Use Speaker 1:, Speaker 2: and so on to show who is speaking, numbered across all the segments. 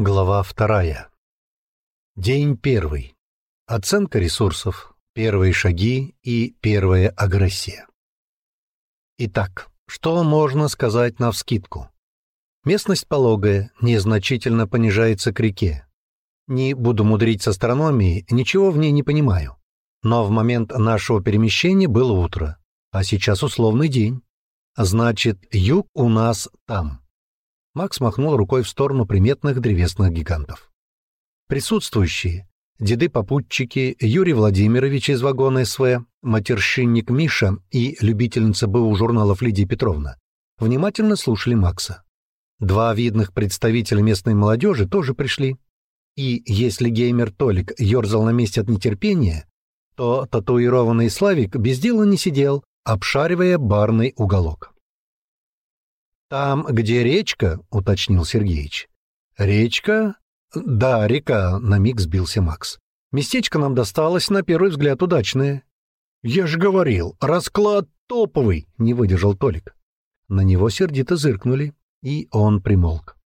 Speaker 1: Глава вторая. День первый. Оценка ресурсов, первые шаги и первая агрессия. Итак, что можно сказать на вскидку? Местность пологая, незначительно понижается к реке. Не буду мудрить с астрономией, ничего в ней не понимаю. Но в момент нашего перемещения было утро, а сейчас условный день. Значит, юг у нас там. Макс махнул рукой в сторону приметных древесных гигантов. Присутствующие деды-попутчики Юрий Владимирович из вагона СВ, матерщинник Миша и любительница БУ журналов Лидия Петровна внимательно слушали Макса. Два видных представителя местной молодежи тоже пришли. И если геймер Толик ерзал на месте от нетерпения, то татуированный Славик без дела не сидел, обшаривая барный уголок. «Там, где речка», — уточнил Сергеич. «Речка?» «Да, река», — на миг сбился Макс. «Местечко нам досталось, на первый взгляд, удачное». «Я же говорил, расклад топовый», — не выдержал Толик. На него сердито зыркнули, и он примолк.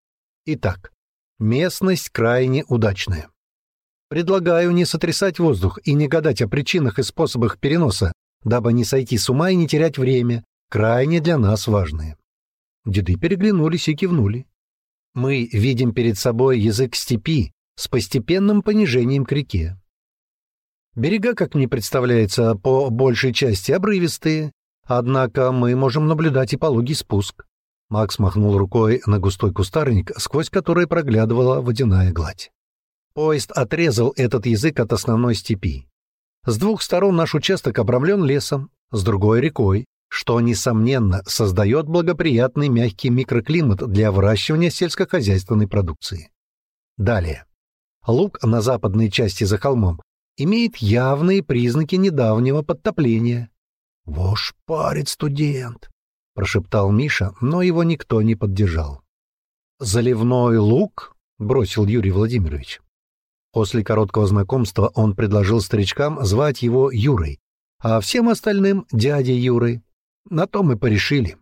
Speaker 1: «Итак, местность крайне удачная. Предлагаю не сотрясать воздух и не гадать о причинах и способах переноса, дабы не сойти с ума и не терять время, крайне для нас важное. Деды переглянулись и кивнули. Мы видим перед собой язык степи с постепенным понижением к реке. Берега, как мне представляется, по большей части обрывистые, однако мы можем наблюдать и пологий спуск. Макс махнул рукой на густой кустарник, сквозь который проглядывала водяная гладь. Поезд отрезал этот язык от основной степи. С двух сторон наш участок обрамлен лесом, с другой — рекой, что, несомненно, создает благоприятный мягкий микроклимат для выращивания сельскохозяйственной продукции. Далее. Луг на западной части за холмом имеет явные признаки недавнего подтопления. «Вош парит студент», — прошептал Миша, но его никто не поддержал. «Заливной луг, — бросил Юрий Владимирович. После короткого знакомства он предложил старичкам звать его Юрой, а всем остальным — дядей Юрой. На то мы порешили.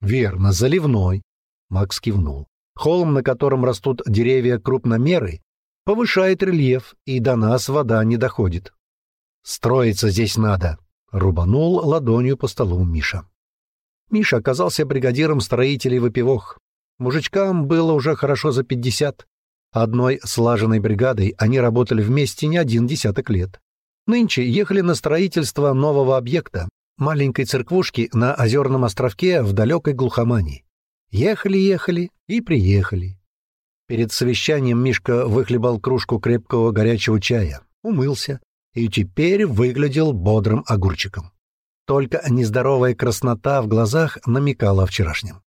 Speaker 1: Верно, заливной. Макс кивнул. Холм, на котором растут деревья крупномеры, повышает рельеф, и до нас вода не доходит. Строиться здесь надо, рубанул ладонью по столу Миша. Миша оказался бригадиром строителей выпивок. Мужичкам было уже хорошо за пятьдесят. Одной слаженной бригадой они работали вместе не один десяток лет. Нынче ехали на строительство нового объекта, маленькой церквушки на озерном островке в далекой глухомании. Ехали-ехали и приехали. Перед совещанием Мишка выхлебал кружку крепкого горячего чая, умылся и теперь выглядел бодрым огурчиком. Только нездоровая краснота в глазах намекала о вчерашнем.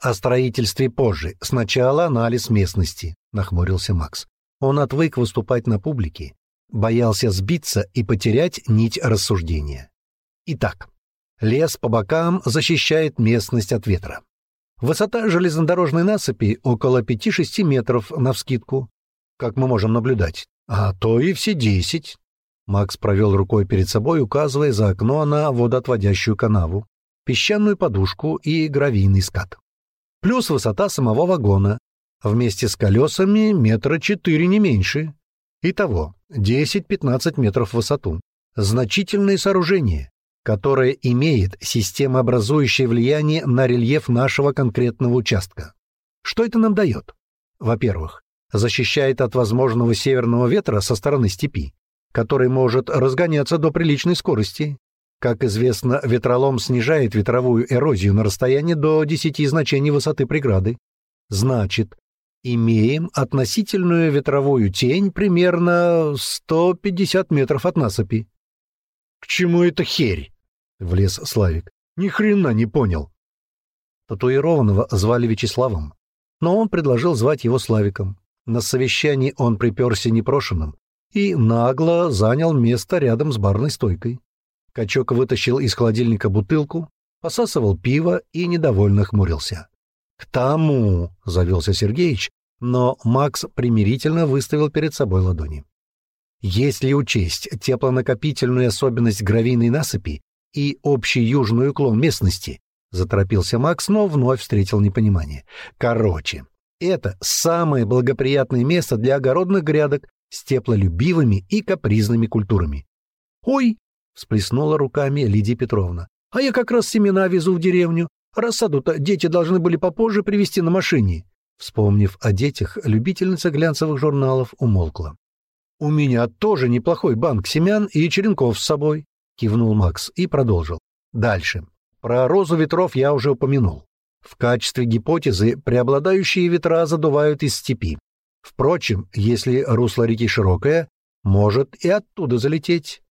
Speaker 1: «О строительстве позже. Сначала анализ местности», — нахмурился Макс. Он отвык выступать на публике, боялся сбиться и потерять нить рассуждения. Итак, лес по бокам защищает местность от ветра. Высота железнодорожной насыпи около 5-6 метров навскидку, как мы можем наблюдать, а то и все 10. Макс провел рукой перед собой, указывая за окно на водоотводящую канаву, песчаную подушку и гравийный скат. Плюс высота самого вагона, вместе с колесами метра 4 не меньше. Итого 10-15 метров в высоту. Значительное сооружение, которое имеет системообразующее влияние на рельеф нашего конкретного участка. Что это нам дает? Во-первых, защищает от возможного северного ветра со стороны степи, который может разгоняться до приличной скорости. Как известно, ветролом снижает ветровую эрозию на расстояние до 10 значений высоты преграды. Значит, имеем относительную ветровую тень примерно 150 метров от насыпи. К чему это херь? — влез Славик. «Ни хрена не понял». Татуированного звали Вячеславом, но он предложил звать его Славиком. На совещании он приперся непрошенным и нагло занял место рядом с барной стойкой. Качок вытащил из холодильника бутылку, посасывал пиво и недовольно хмурился. «К тому!» — завелся Сергеич, но Макс примирительно выставил перед собой ладони. Если учесть теплонакопительную особенность гравийной насыпи, и общий южный уклон местности, — заторопился Макс, но вновь встретил непонимание. Короче, это самое благоприятное место для огородных грядок с теплолюбивыми и капризными культурами. «Ой!» — всплеснула руками Лидия Петровна. «А я как раз семена везу в деревню. Рассаду-то дети должны были попозже привезти на машине». Вспомнив о детях, любительница глянцевых журналов умолкла. «У меня тоже неплохой банк семян и черенков с собой», кивнул Макс и продолжил. Дальше. Про розу ветров я уже упомянул. В качестве гипотезы преобладающие ветра задувают из степи. Впрочем, если русло реки широкое, может и оттуда залететь.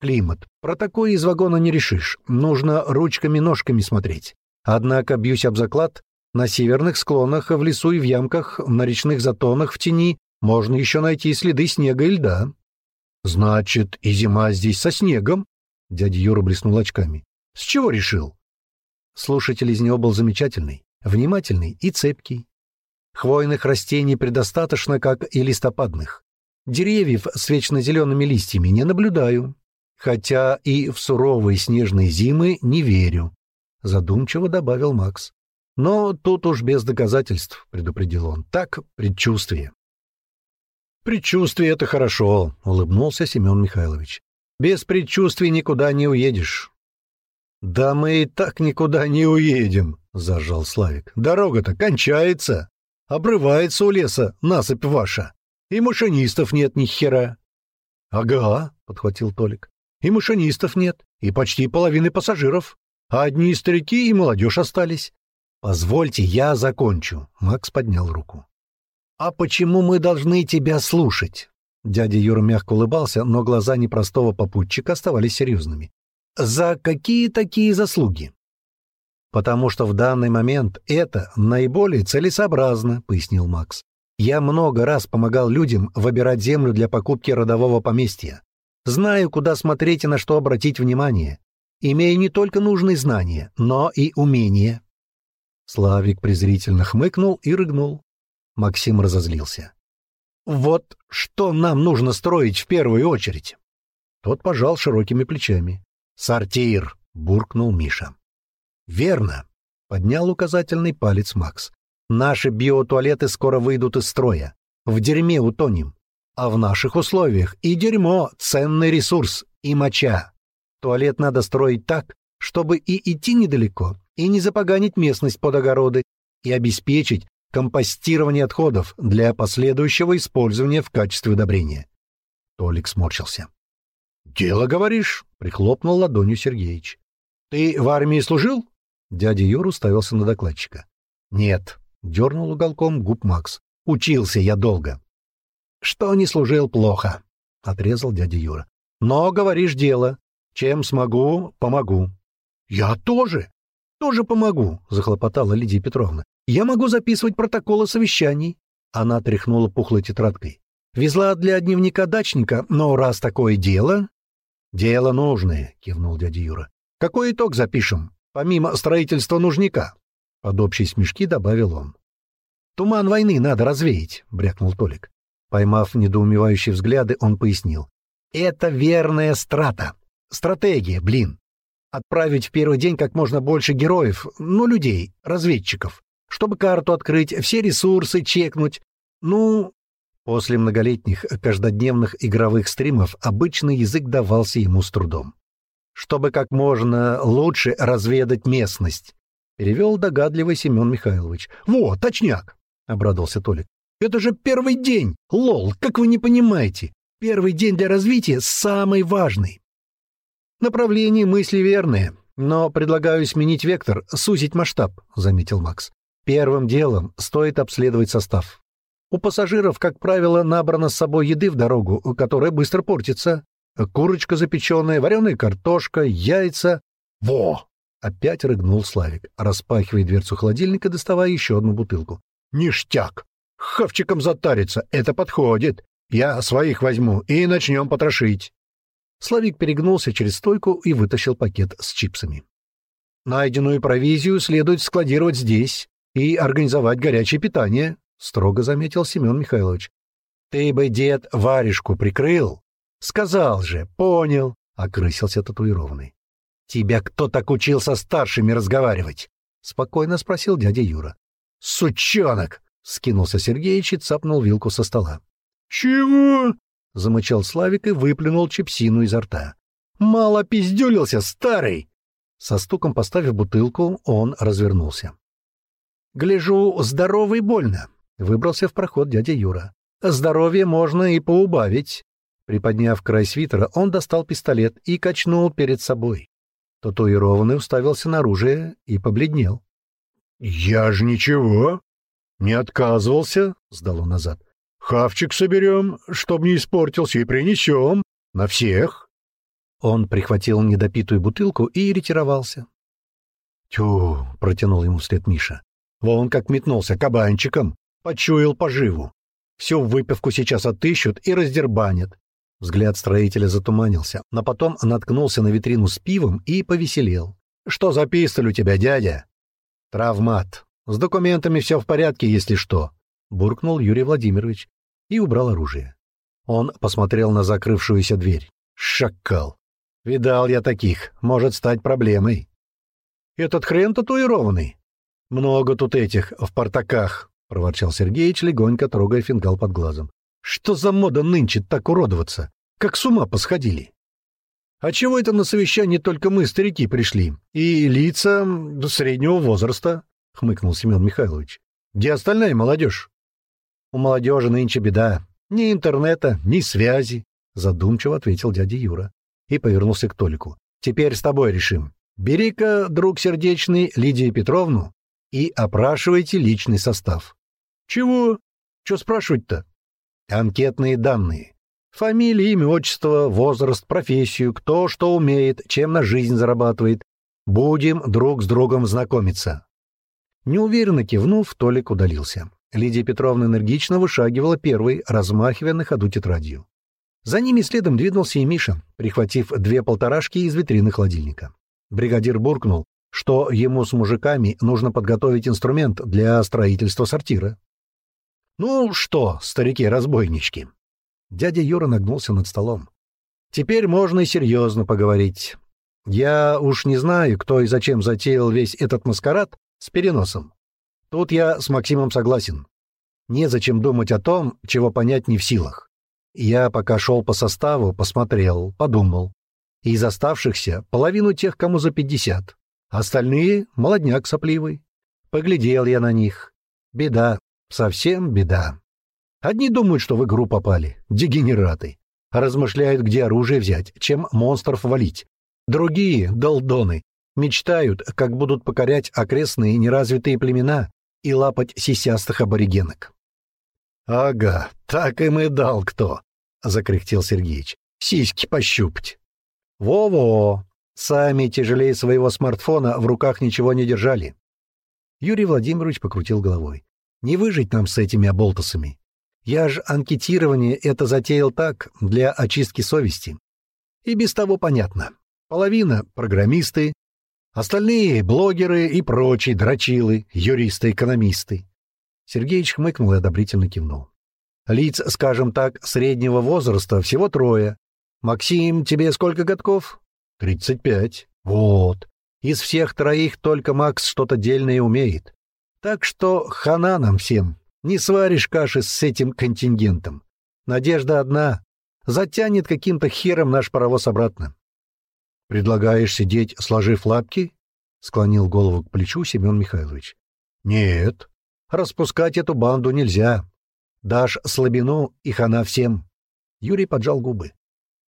Speaker 1: Климат. Про такое из вагона не решишь. Нужно ручками-ножками смотреть. Однако, бьюсь об заклад, на северных склонах, в лесу и в ямках, на речных затонах, в тени можно еще найти следы снега и льда. Значит, и зима здесь со снегом? Дядя Юра блеснул очками. «С чего решил?» Слушатель из него был замечательный, внимательный и цепкий. Хвойных растений предостаточно, как и листопадных. Деревьев с вечно зелеными листьями не наблюдаю. Хотя и в суровые снежные зимы не верю. Задумчиво добавил Макс. Но тут уж без доказательств, предупредил он. Так, предчувствие. Предчувствие — это хорошо, улыбнулся Семен Михайлович. Без предчувствий никуда не уедешь». «Да мы и так никуда не уедем», — зажал Славик. «Дорога-то кончается. Обрывается у леса насыпь ваша. И машинистов нет ни хера». «Ага», — подхватил Толик. «И машинистов нет, и почти половины пассажиров. А одни старики и молодежь остались. «Позвольте, я закончу», — Макс поднял руку. «А почему мы должны тебя слушать?» Дядя Юра мягко улыбался, но глаза непростого попутчика оставались серьезными. «За какие такие заслуги?» «Потому что в данный момент это наиболее целесообразно», — пояснил Макс. «Я много раз помогал людям выбирать землю для покупки родового поместья. Знаю, куда смотреть и на что обратить внимание. Имею не только нужные знания, но и умения». Славик презрительно хмыкнул и рыгнул. Максим разозлился. Вот что нам нужно строить в первую очередь? Тот пожал широкими плечами. Сортир, буркнул Миша. Верно, поднял указательный палец Макс. Наши биотуалеты скоро выйдут из строя. В дерьме утонем. А в наших условиях и дерьмо — ценный ресурс, и моча. Туалет надо строить так, чтобы и идти недалеко, и не запоганить местность под огороды, и обеспечить, компостирование отходов для последующего использования в качестве удобрения. Толик сморщился. «Дело, говоришь?» — прихлопнул ладонью Сергеич. «Ты в армии служил?» Дядя Юра уставился на докладчика. «Нет», — дернул уголком губ Макс. «Учился я долго». «Что не служил, плохо», — отрезал дядя Юра. «Но говоришь дело. Чем смогу, помогу». «Я тоже! Тоже помогу!» — захлопотала Лидия Петровна. Я могу записывать протоколы совещаний. Она тряхнула пухлой тетрадкой. Везла для дневника дачника, но раз такое дело... Дело нужное, кивнул дядя Юра. Какой итог запишем, помимо строительства нужника? Под общей смешки добавил он. «Туман войны надо развеять», — брякнул Толик. Поймав недоумевающие взгляды, он пояснил. «Это верная страта. Стратегия, блин. Отправить в первый день как можно больше героев, ну, людей, разведчиков чтобы карту открыть, все ресурсы чекнуть. Ну, после многолетних каждодневных игровых стримов обычный язык давался ему с трудом. Чтобы как можно лучше разведать местность, перевел догадливый Семен Михайлович. Во, точняк, обрадовался Толик. Это же первый день. Лол, как вы не понимаете? Первый день для развития самый важный. Направление мысли верное, но предлагаю сменить вектор, сузить масштаб, заметил Макс. Первым делом стоит обследовать состав. У пассажиров, как правило, набрано с собой еды в дорогу, которая быстро портится. Курочка запеченная, вареная картошка, яйца. Во! Опять рыгнул Славик, распахивая дверцу холодильника, доставая еще одну бутылку. Ништяк! Хавчиком затариться, это подходит. Я своих возьму и начнем потрошить. Славик перегнулся через стойку и вытащил пакет с чипсами. Найденную провизию следует складировать здесь, и организовать горячее питание», — строго заметил Семен Михайлович. «Ты бы, дед, варежку прикрыл?» «Сказал же, понял», — окрысился татуированный. «Тебя кто так учил со старшими разговаривать?» — спокойно спросил дядя Юра. «Сучонок!» — скинулся Сергеич и цапнул вилку со стола.
Speaker 2: «Чего?»
Speaker 1: — замычал Славик и выплюнул чепсину изо рта. «Мало пиздюлился, старый!» Со стуком поставив бутылку, он развернулся. Гляжу, здоровый больно. Выбрался в проход дядя Юра. Здоровье можно и поубавить. Приподняв край свитера, он достал пистолет и качнул перед собой. Татуированный уставился на оружие и побледнел.
Speaker 2: «Я ж ничего. Не отказывался», — сдал он назад. «Хавчик соберем, чтоб не испортился, и принесем. На всех».
Speaker 1: Он прихватил недопитую бутылку и ретировался. «Тю!» — протянул ему вслед Миша. Вон как метнулся кабанчиком, почуял поживу. Всю выпивку сейчас отыщут и раздербанят. Взгляд строителя затуманился, но потом наткнулся на витрину с пивом и повеселел. «Что за пистоль у тебя, дядя?» «Травмат. С документами все в порядке, если что», — буркнул Юрий Владимирович и убрал оружие. Он посмотрел на закрывшуюся дверь. «Шакал! Видал я таких. Может стать проблемой». «Этот хрен татуированный?» «Много тут этих в портаках», — проворчал Сергеич, легонько трогая фингал под глазом. «Что за мода нынче так уродоваться? Как с ума посходили!» «А чего это на совещание только мы, старики, пришли? И лица среднего возраста?» — хмыкнул Семен Михайлович. «Где остальная молодежь?» «У молодежи нынче беда. Ни интернета, ни связи», — задумчиво ответил дядя Юра и повернулся к Толику. «Теперь с тобой решим. Бери-ка, друг сердечный, Лидию Петровну, и опрашивайте личный состав. Чего? Что спрашивать-то? Анкетные данные. Фамилия, имя, отчество, возраст, профессию, кто что умеет, чем на жизнь зарабатывает. Будем друг с другом знакомиться. Неуверенно кивнув, Толик удалился. Лидия Петровна энергично вышагивала первой, размахивая на ходу тетрадью. За ними следом двинулся и Миша, прихватив две полторашки из витрины холодильника. Бригадир буркнул что ему с мужиками нужно подготовить инструмент для строительства сортира. «Ну что, старики-разбойнички?» Дядя Юра нагнулся над столом. «Теперь можно и серьезно поговорить. Я уж не знаю, кто и зачем затеял весь этот маскарад с переносом. Тут я с Максимом согласен. Незачем думать о том, чего понять не в силах. Я пока шел по составу, посмотрел, подумал. Из оставшихся половину тех, кому за пятьдесят. Остальные — молодняк сопливый. Поглядел я на них. Беда, совсем беда. Одни думают, что в игру попали, дегенераты. Размышляют, где оружие взять, чем монстров валить. Другие, долдоны, мечтают, как будут покорять окрестные неразвитые племена и лапать сисястых аборигенок. «Ага, так им и дал кто!» — закряхтел Сергеич. «Сиськи пощупать!» «Во-во! Сами тяжелее своего смартфона в руках ничего не держали. Юрий Владимирович покрутил головой. Не выжить нам с этими оболтусами. Я же анкетирование это затеял так, для очистки совести. И без того понятно. Половина — программисты, остальные — блогеры и прочие дрочилы, юристы-экономисты. Сергеич хмыкнул и одобрительно кивнул. Лиц, скажем так, среднего возраста всего трое. «Максим, тебе сколько годков?» «Тридцать пять. Вот. Из всех троих только Макс что-то дельное умеет. Так что хана нам всем. Не сваришь каши с этим контингентом. Надежда одна. Затянет каким-то хером наш паровоз обратно». «Предлагаешь сидеть, сложив лапки?» — склонил голову к плечу Семен Михайлович. «Нет. Распускать эту банду нельзя. Дашь слабину, и хана всем». Юрий поджал губы.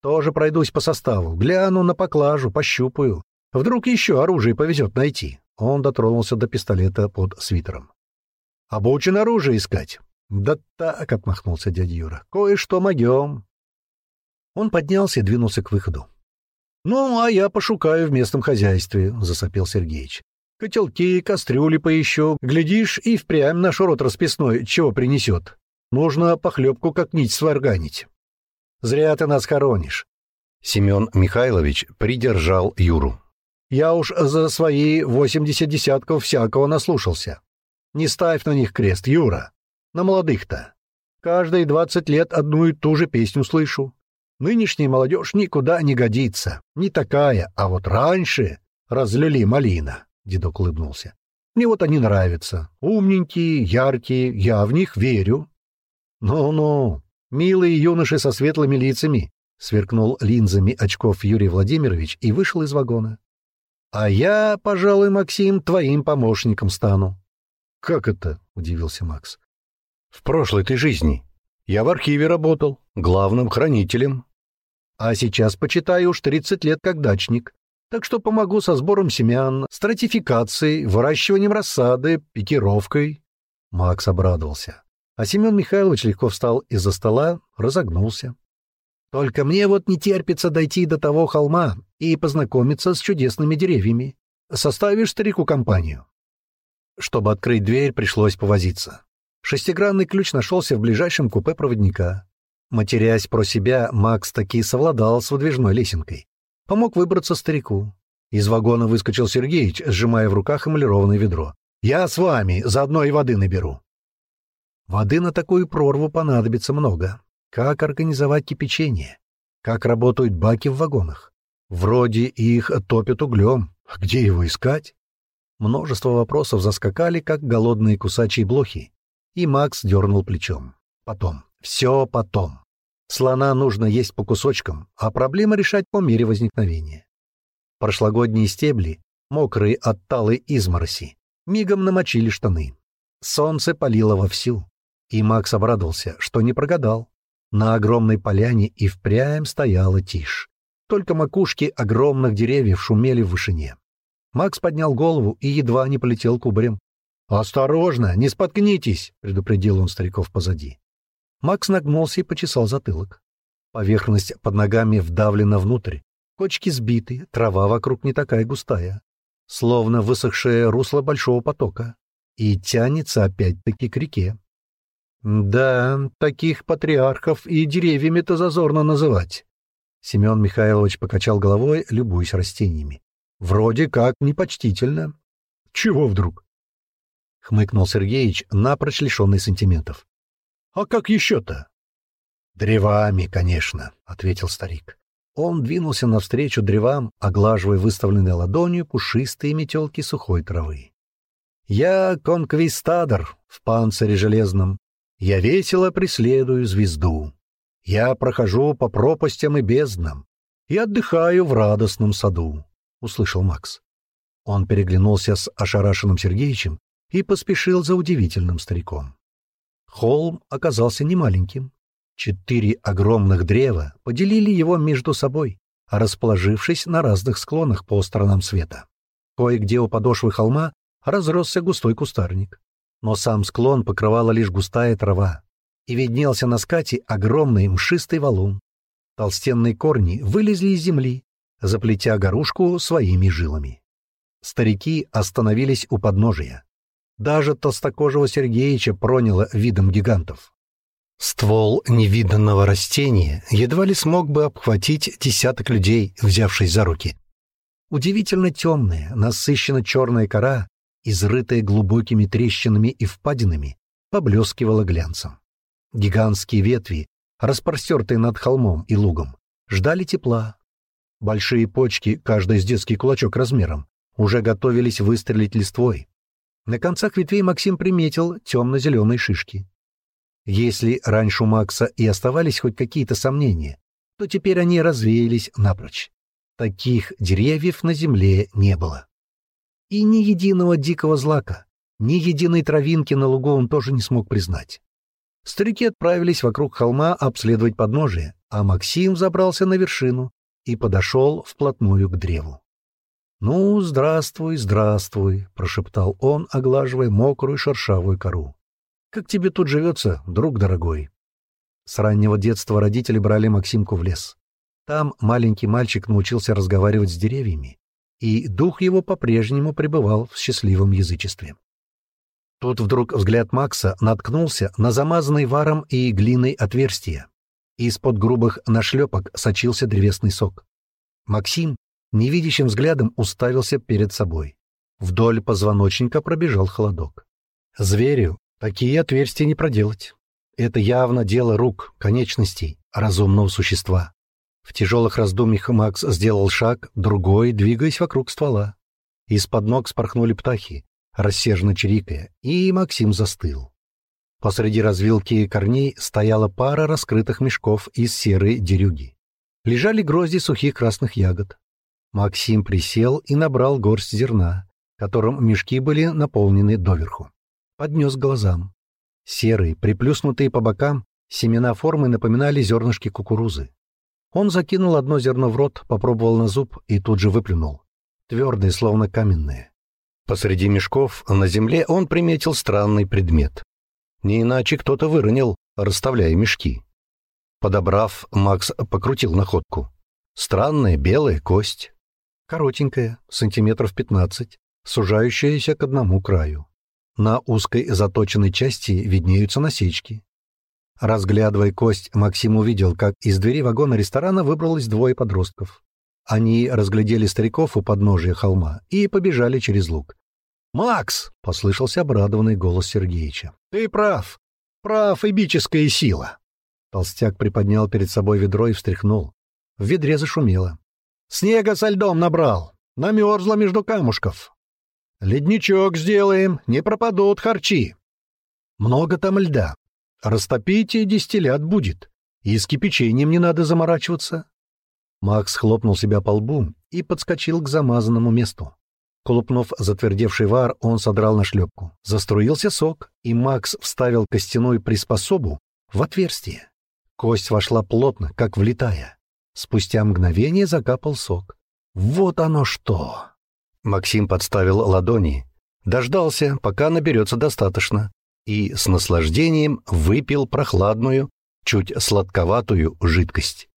Speaker 1: Тоже пройдусь по составу, гляну на поклажу, пощупаю. Вдруг еще оружие повезет найти. Он дотронулся до пистолета под свитером. Обучен оружие искать. Да так, отмахнулся дядя Юра. Кое-что могем. Он поднялся и двинулся к выходу. Ну, а я пошукаю в местном хозяйстве, засопел Сергеич. Котелки, кастрюли поищу. Глядишь, и впрямь наш рот расписной чего принесет. Нужно похлебку как нить сварганить. Зря ты нас хоронишь. Семен Михайлович придержал Юру. Я уж за свои восемьдесят десятков всякого наслушался. Не ставь на них крест, Юра. На молодых-то. Каждые двадцать лет одну и ту же песню слышу. Нынешняя молодежь никуда не годится. Не такая, а вот раньше разлили малина, — дедок улыбнулся. Мне вот они нравятся. Умненькие, яркие, я в них верю. Ну-ну, Милые юноши со светлыми лицами!» — сверкнул линзами очков Юрий Владимирович и вышел из вагона. «А я, пожалуй, Максим, твоим помощником стану». «Как это?» — удивился Макс. «В прошлой ты жизни. Я в архиве работал, главным хранителем. А сейчас, почитаю, уж 30 лет как дачник. Так что помогу со сбором семян, стратификацией, выращиванием рассады, пикировкой». Макс обрадовался. А Семен Михайлович легко встал из-за стола, разогнулся. «Только мне вот не терпится дойти до того холма и познакомиться с чудесными деревьями. Составишь старику компанию?» Чтобы открыть дверь, пришлось повозиться. Шестигранный ключ нашелся в ближайшем купе проводника. Матерясь про себя, Макс таки совладал с выдвижной лесенкой. Помог выбраться старику. Из вагона выскочил Сергеич, сжимая в руках эмалированное ведро. «Я с вами, заодно и воды наберу». Воды на такую прорву понадобится много. Как организовать кипячение? Как работают баки в вагонах? Вроде их топят углем. А где его искать? Множество вопросов заскакали, как голодные кусачие блохи. И Макс дернул плечом. Потом. Все потом. Слона нужно есть по кусочкам, а проблемы решать по мере возникновения. Прошлогодние стебли, мокрые от талой измороси, мигом намочили штаны. Солнце палило вовсю и Макс обрадовался, что не прогадал. На огромной поляне и впрямь стояла тишь. Только макушки огромных деревьев шумели в вышине. Макс поднял голову и едва не полетел кубарем. «Осторожно, не споткнитесь!» — предупредил он стариков позади. Макс нагнулся и почесал затылок. Поверхность под ногами вдавлена внутрь. Кочки сбиты, трава вокруг не такая густая. Словно высохшее русло большого потока. И тянется опять-таки к реке. Да, таких патриархов и деревьями-то зазорно называть. Семен Михайлович покачал головой, любуясь растениями. Вроде как непочтительно. Чего вдруг? Хмыкнул Сергеич, напрочь лишенный сантиментов. А как еще-то? Древами, конечно, ответил старик. Он двинулся навстречу древам, оглаживая выставленной ладонью пушистые метелки сухой травы. «Я конквистадор в панцире железном, я весело преследую звезду. Я прохожу по пропастям и безднам. И отдыхаю в радостном саду», — услышал Макс. Он переглянулся с ошарашенным Сергеичем и поспешил за удивительным стариком. Холм оказался не маленьким. Четыре огромных древа поделили его между собой, расположившись на разных склонах по сторонам света. Кое-где у подошвы холма разросся густой кустарник но сам склон покрывала лишь густая трава, и виднелся на скате огромный мшистый валун. Толстенные корни вылезли из земли, заплетя горушку своими жилами. Старики остановились у подножия. Даже толстокожего Сергеича проняло видом гигантов. Ствол невиданного растения едва ли смог бы обхватить десяток людей, взявшись за руки. Удивительно темная, насыщенно черная кора изрытая глубокими трещинами и впадинами, поблескивала глянцем. Гигантские ветви, распростертые над холмом и лугом, ждали тепла. Большие почки, каждая с детский кулачок размером, уже готовились выстрелить листвой. На концах ветвей Максим приметил темно-зеленые шишки. Если раньше у Макса и оставались хоть какие-то сомнения, то теперь они развеялись напрочь. Таких деревьев на земле не было и ни единого дикого злака, ни единой травинки на лугу он тоже не смог признать. Старики отправились вокруг холма обследовать подножие, а Максим забрался на вершину и подошел вплотную к древу. «Ну, здравствуй, здравствуй», — прошептал он, оглаживая мокрую шершавую кору. «Как тебе тут живется, друг дорогой?» С раннего детства родители брали Максимку в лес. Там маленький мальчик научился разговаривать с деревьями, и дух его по-прежнему пребывал в счастливом язычестве. Тут вдруг взгляд Макса наткнулся на замазанный варом и глиной отверстие. Из-под грубых нашлепок сочился древесный сок. Максим невидящим взглядом уставился перед собой. Вдоль позвоночника пробежал холодок. Зверю такие отверстия не проделать. Это явно дело рук, конечностей, разумного существа. В тяжелых раздумьях Макс сделал шаг, другой, двигаясь вокруг ствола. Из-под ног спорхнули птахи, рассерженно чирикая, и Максим застыл. Посреди развилки корней стояла пара раскрытых мешков из серой дерюги. Лежали грозди сухих красных ягод. Максим присел и набрал горсть зерна, которым мешки были наполнены доверху. Поднес глазам. Серые, приплюснутые по бокам, семена формы напоминали зернышки кукурузы. Он закинул одно зерно в рот, попробовал на зуб и тут же выплюнул. Твердые, словно каменные. Посреди мешков на земле он приметил странный предмет. Не иначе кто-то выронил, расставляя мешки. Подобрав, Макс покрутил находку. Странная белая кость. Коротенькая, сантиметров 15, сужающаяся к одному краю. На узкой заточенной части виднеются насечки. Разглядывая кость, Максим увидел, как из двери вагона ресторана выбралось двое подростков. Они разглядели стариков у подножия холма и побежали через луг. «Макс!» — послышался обрадованный голос Сергеича. «Ты прав! Прав, эбическая сила!» Толстяк приподнял перед собой ведро и встряхнул. В ведре зашумело. «Снега со льдом набрал! Намерзло между камушков!» «Ледничок сделаем, не пропадут харчи!» «Много там льда!» Растопите и дистиллят будет. И с кипячением не надо заморачиваться. Макс хлопнул себя по лбу и подскочил к замазанному месту. Колупнув затвердевший вар, он содрал на шлепку. Заструился сок, и Макс вставил костяной приспособу в отверстие. Кость вошла плотно, как влитая. Спустя мгновение закапал сок. «Вот оно что!» Максим подставил ладони. Дождался, пока наберется достаточно, и с наслаждением выпил прохладную, чуть сладковатую жидкость.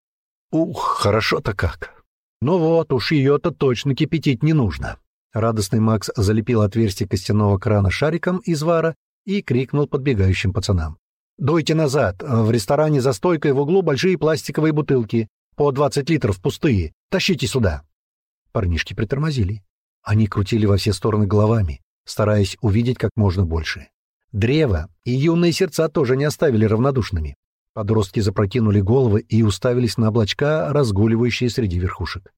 Speaker 1: Ух, хорошо-то как! Ну вот, уж ее-то точно кипятить не нужно. Радостный Макс залепил отверстие костяного крана шариком из вара и крикнул подбегающим пацанам. «Дуйте назад! В ресторане за стойкой в углу большие пластиковые бутылки, по 20 литров пустые. Тащите сюда!» Парнишки притормозили. Они крутили во все стороны головами, стараясь увидеть как можно больше. Древо и юные сердца тоже не оставили равнодушными. Подростки запрокинули головы и уставились на облачка, разгуливающие среди верхушек.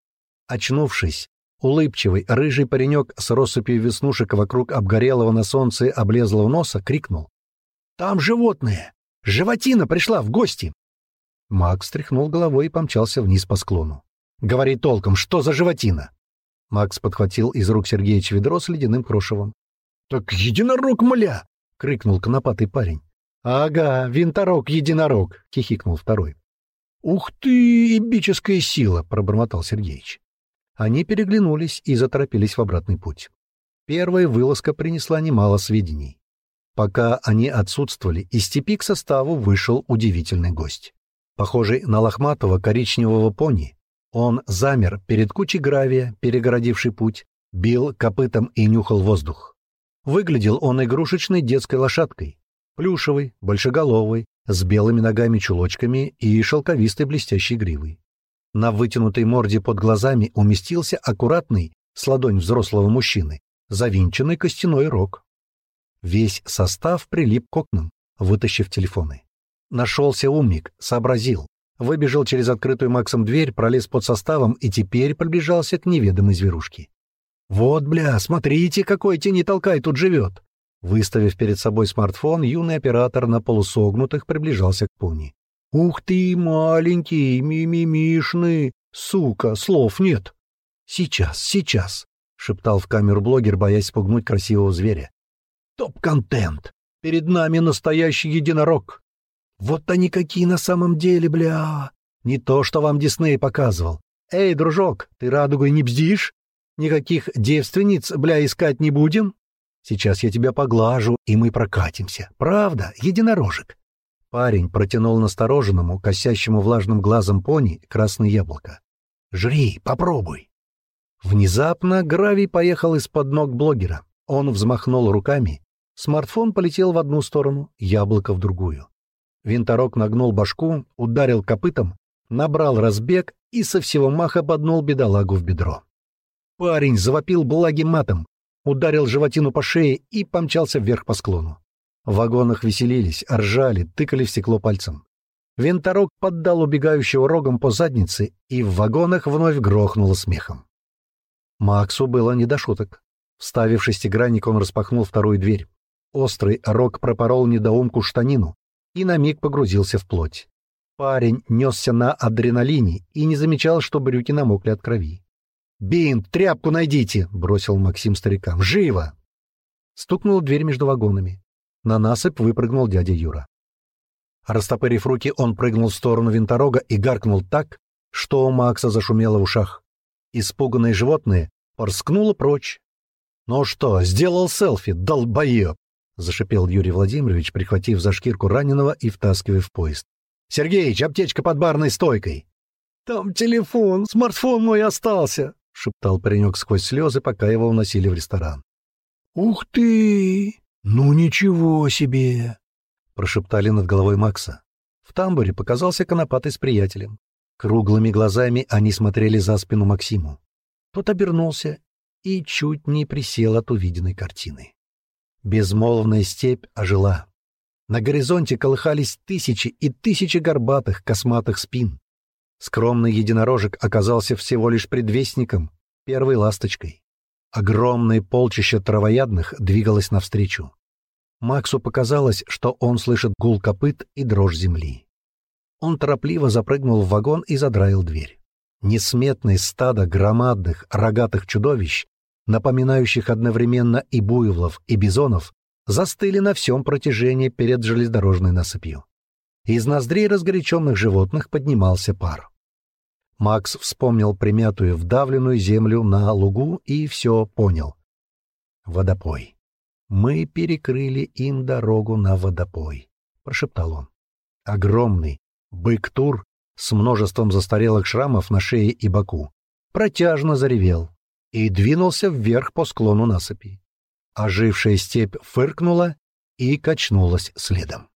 Speaker 1: Очнувшись, улыбчивый рыжий паренек с россыпью веснушек вокруг обгорелого на солнце облезлого носа крикнул. «Там животное! Животина пришла в гости!» Макс тряхнул головой и помчался вниз по склону. «Говори толком, что за животина?» Макс подхватил из рук Сергеевича ведро с ледяным крошевом. «Так единорог, мля! — крикнул конопатый парень. «Ага, винторог-единорог!» — хихикнул второй. «Ух ты, эбическая сила!» — пробормотал Сергеич. Они переглянулись и заторопились в обратный путь. Первая вылазка принесла немало сведений. Пока они отсутствовали, из степи к составу вышел удивительный гость. Похожий на лохматого коричневого пони, он замер перед кучей гравия, перегородивший путь, бил копытом и нюхал воздух. Выглядел он игрушечной детской лошадкой. Плюшевый, большеголовый, с белыми ногами-чулочками и шелковистой блестящей гривой. На вытянутой морде под глазами уместился аккуратный, с ладонь взрослого мужчины, завинченный костяной рог. Весь состав прилип к окнам, вытащив телефоны. Нашелся умник, сообразил. Выбежал через открытую Максом дверь, пролез под составом и теперь приближался к неведомой зверушке. «Вот, бля, смотрите, какой тени толкай тут живет!» Выставив перед собой смартфон, юный оператор на полусогнутых приближался к пуни. «Ух ты, маленький, мимимишный! Сука, слов нет!» «Сейчас, сейчас!» — шептал в камеру блогер, боясь спугнуть красивого зверя. «Топ-контент! Перед нами настоящий единорог! Вот они какие на самом деле, бля! Не то, что вам Дисней показывал! Эй, дружок, ты радугой не бздишь?» Никаких девственниц, бля, искать не будем? Сейчас я тебя поглажу, и мы прокатимся. Правда, единорожек?» Парень протянул настороженному, косящему влажным глазом пони красное яблоко. «Жри, попробуй!» Внезапно гравий поехал из-под ног блогера. Он взмахнул руками. Смартфон полетел в одну сторону, яблоко в другую. Винторог нагнул башку, ударил копытом, набрал разбег и со всего маха поднул бедолагу в бедро. Парень завопил благим матом, ударил животину по шее и помчался вверх по склону. В вагонах веселились, ржали, тыкали в стекло пальцем. Винторог поддал убегающего рогом по заднице, и в вагонах вновь грохнуло смехом. Максу было не до шуток. Вставив шестигранник, он распахнул вторую дверь. Острый рог пропорол недоумку штанину и на миг погрузился в плоть. Парень несся на адреналине и не замечал, что брюки намокли от крови. «Бин, тряпку найдите!» — бросил Максим старикам. «Живо!» Стукнула дверь между вагонами. На насыпь выпрыгнул дядя Юра. Растопырив руки, он прыгнул в сторону винторога и гаркнул так, что у Макса зашумело в ушах. Испуганное животное порскнуло прочь. «Ну что, сделал селфи, долбоеб!» — зашипел Юрий Владимирович, прихватив за шкирку раненого и втаскивая в поезд. «Сергеич, аптечка под барной стойкой!» «Там телефон, смартфон мой остался!» — шептал паренек сквозь слезы, пока его уносили в ресторан.
Speaker 2: «Ух ты! Ну ничего себе!»
Speaker 1: — прошептали над головой Макса. В тамбуре показался конопатый с приятелем. Круглыми глазами они смотрели за спину Максиму. Тот обернулся и чуть не присел от увиденной картины. Безмолвная степь ожила. На горизонте колыхались тысячи и тысячи горбатых, косматых спин. Скромный единорожек оказался всего лишь предвестником, первой ласточкой. Огромное полчище травоядных двигалось навстречу. Максу показалось, что он слышит гул копыт и дрожь земли. Он торопливо запрыгнул в вагон и задраил дверь. Несметное стадо громадных рогатых чудовищ, напоминающих одновременно и буйволов, и бизонов, застыли на всем протяжении перед железнодорожной насыпью. Из ноздрей разгоряченных животных поднимался пар. Макс вспомнил примятую вдавленную землю на лугу и все понял. «Водопой. Мы перекрыли им дорогу на водопой», — прошептал он. «Огромный бык-тур с множеством застарелых шрамов на шее и боку протяжно заревел и двинулся вверх по склону насыпи. Ожившая степь фыркнула и качнулась следом.